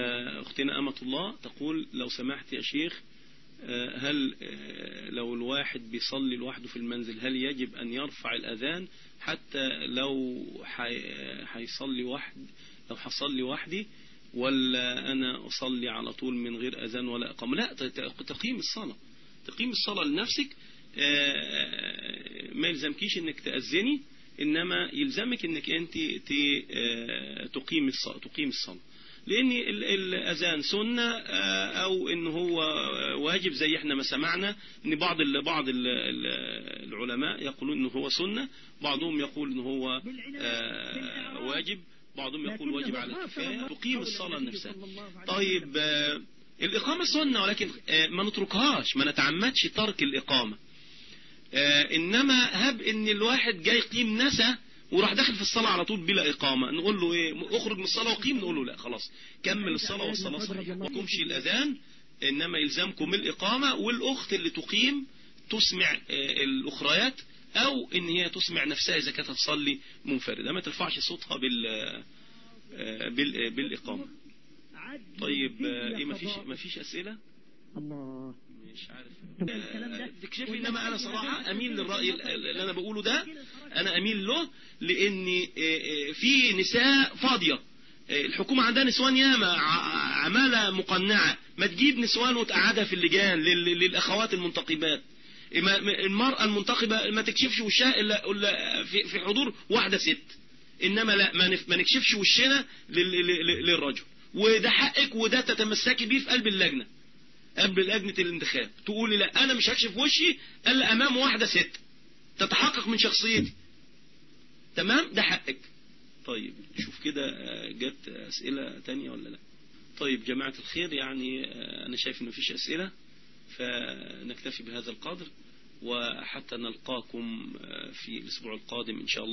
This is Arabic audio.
آه، أختنا أمة الله تقول لو سمحت يا شيخ آه، هل آه، لو الواحد بيصلي لوحده في المنزل هل يجب أن يرفع الأذان؟ حتى لو حي- حيصلي واحد لو حصلي وحدي ولا أنا أصلي على طول من غير أذان ولا إقامة؟ لا تقيم الصلاة. تقيم الصلاة لنفسك ما يلزمكيش إنك تأذني إنما يلزمك إنك أنت ت- آه، تقيم تقيم الصلاة. لأن ال- الأذان سنة آه، أو إن هو واجب زي إحنا ما سمعنا إن بعض ال بعض ال العلماء يقولون ان هو سنة بعضهم يقول ان هو آه، واجب بعضهم يقول واجب على الكفاية تقيم الصلاة نفسها. طيب الإقامة سنة ولكن ما نتركهاش ما نتعمدش ترك الإقامة. آه، إنما هب إن الواحد جاي يقيم نسى وراح داخل في الصلاة على طول بلا إقامة. نقول له إيه اخرج من الصلاة وقيم نقول له لا خلاص. كمل الصلاة والصلاة صحيحة ما تقومش الأذان إنما يلزمكم الإقامة والأخت اللي تقيم تسمع آه، الأخريات أو إن هي تسمع نفسها إذا كانت تصلي منفردة. ما ترفعش صوتها بال آه، بال- بالإقامة. طيب آه، إيه مفيش مفيش أسئلة؟ الله. مش عارف. آه، تكشف إنما أنا صراحة أميل للرأي ال- اللي أنا بقوله ده. أنا أميل له لأن آه، آه، في نساء فاضية. آه، الحكومة عندها نسوان ياما عمالة مقنعة. ما تجيب نسوان وتقعدها في اللجان لل- للأخوات المنتقبات. المرأة المنتقبة ما تكشفش وشها إلا, إلا في, حضور واحدة ست. إنما لا ما نكشفش وشنا لل- لل- للرجل. وده حقك وده تتمسكي بيه في قلب اللجنة. قبل لجنة الانتخاب. تقولي لا أنا مش هكشف وشي إلا أمام واحدة ست. تتحقق من شخصيتي. تمام؟ ده حقك. طيب شوف كده آه، جت أسئلة تانية ولا لا؟ طيب جماعة الخير يعني آه، أنا شايف إن مفيش أسئلة فنكتفي بهذا القدر وحتى نلقاكم آه، في الأسبوع القادم إن شاء الله.